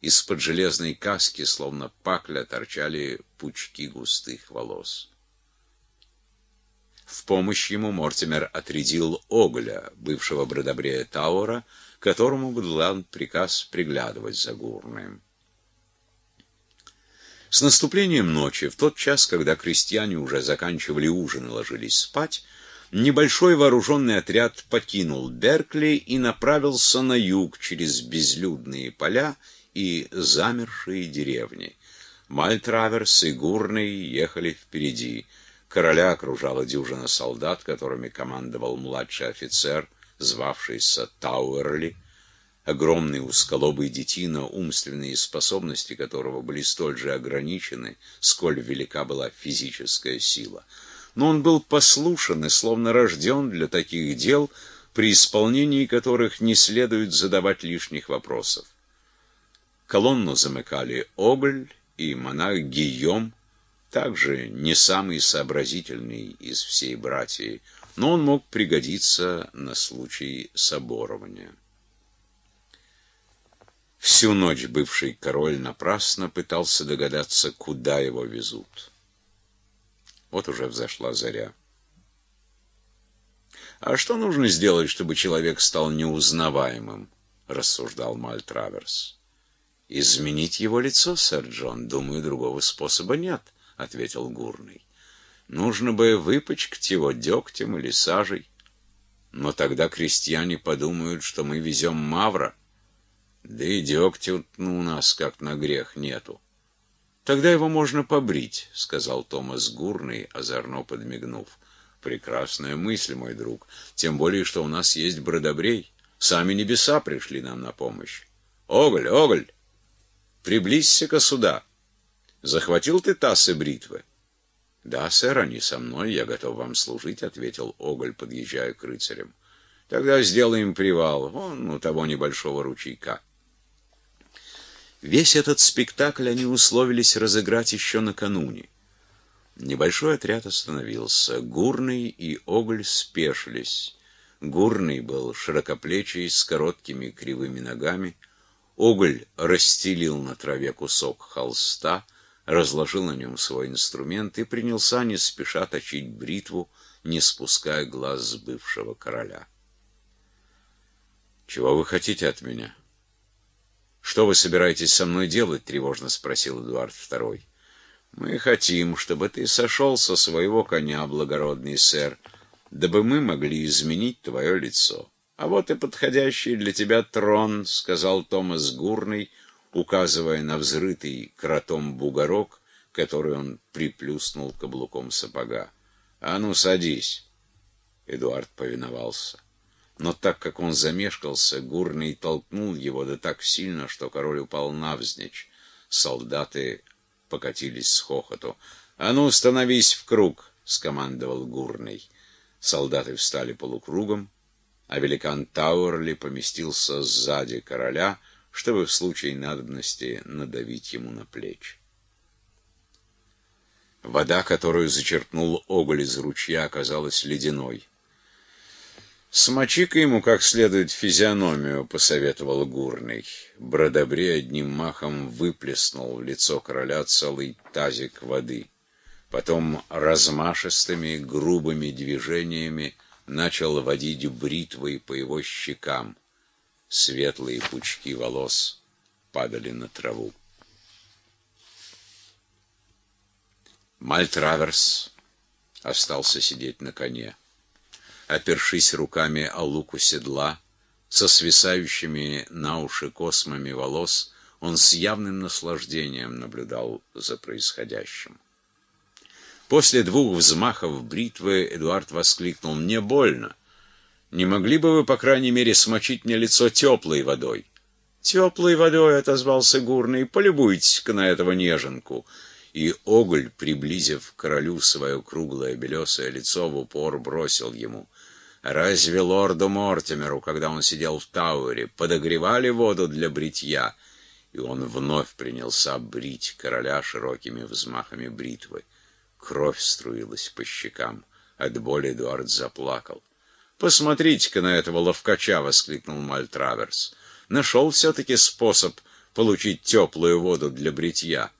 Из-под железной каски, словно пакля, торчали пучки густых волос. В помощь ему Мортимер отрядил Огля, бывшего бродобрея Таура, которому был дан приказ приглядывать за Гурным. С наступлением ночи, в тот час, когда крестьяне уже заканчивали ужин и ложились спать, небольшой вооруженный отряд покинул Беркли и направился на юг через безлюдные поля и замершие деревни. Мальтраверс и Гурный ехали впереди. Короля окружала дюжина солдат, которыми командовал младший офицер, звавшийся Тауэрли, огромный узколобый детина, умственные способности которого были столь же ограничены, сколь велика была физическая сила. Но он был послушен и словно рожден для таких дел, при исполнении которых не следует задавать лишних вопросов. Колонну замыкали Оголь и монах Гийом, также не самый сообразительный из всей братьи, но он мог пригодиться на случай соборования. Всю ночь бывший король напрасно пытался догадаться, куда его везут. Вот уже взошла заря. «А что нужно сделать, чтобы человек стал неузнаваемым?» — рассуждал Мальтраверс. «Изменить его лицо, сэр Джон. Думаю, другого способа нет», — ответил Гурный. «Нужно бы выпачкать его дегтем или сажей. Но тогда крестьяне подумают, что мы везем мавра». Да и дегтя у нас как на грех нету. Тогда его можно побрить, сказал Томас Гурный, озорно подмигнув. Прекрасная мысль, мой друг. Тем более, что у нас есть бродобрей. Сами небеса пришли нам на помощь. Оголь, Оголь, приблизься-ка сюда. Захватил ты тасы бритвы? Да, сэр, они со мной, я готов вам служить, ответил Оголь, подъезжая к рыцарям. Тогда сделаем привал вон у того небольшого ручейка. Весь этот спектакль они условились разыграть еще накануне. Небольшой отряд остановился. Гурный и Огль спешились. Гурный был широкоплечий, с короткими кривыми ногами. Огль расстелил на траве кусок холста, разложил на нем свой инструмент и принялся не спеша точить бритву, не спуская глаз с бывшего короля. «Чего вы хотите от меня?» «Что вы собираетесь со мной делать?» — тревожно спросил Эдуард II. «Мы хотим, чтобы ты сошел со своего коня, благородный сэр, дабы мы могли изменить твое лицо. А вот и подходящий для тебя трон», — сказал Томас Гурный, указывая на взрытый кротом бугорок, который он приплюснул каблуком сапога. «А ну, садись!» Эдуард повиновался. Но так как он замешкался, Гурный толкнул его да так сильно, что король упал навзничь. Солдаты покатились с хохоту. «А ну, становись в круг!» — скомандовал Гурный. Солдаты встали полукругом, а великан Тауэрли поместился сзади короля, чтобы в случае надобности надавить ему на плечи. Вода, которую зачерпнул Оголь из ручья, оказалась ледяной. «Смочи-ка ему как следует физиономию», — посоветовал Гурный. Бродобрей одним махом выплеснул в лицо короля целый тазик воды. Потом размашистыми, грубыми движениями начал водить бритвой по его щекам. Светлые пучки волос падали на траву. Мальтраверс остался сидеть на коне опершись руками о луку седла, со свисающими на уши космами волос, он с явным наслаждением наблюдал за происходящим. После двух взмахов бритвы Эдуард воскликнул «Мне больно! Не могли бы вы, по крайней мере, смочить мне лицо теплой водой?» «Теплой водой», — отозвался Гурный, — «полюбуйтесь-ка на этого неженку». И Оголь, приблизив королю свое круглое белесое лицо, в упор бросил ему — Разве лорду Мортимеру, когда он сидел в Тауэре, подогревали воду для бритья? И он вновь принялся брить короля широкими взмахами бритвы. Кровь струилась по щекам. От боли Эдуард заплакал. «Посмотрите-ка на этого ловкача!» — воскликнул Мальтраверс. «Нашел все-таки способ получить теплую воду для бритья.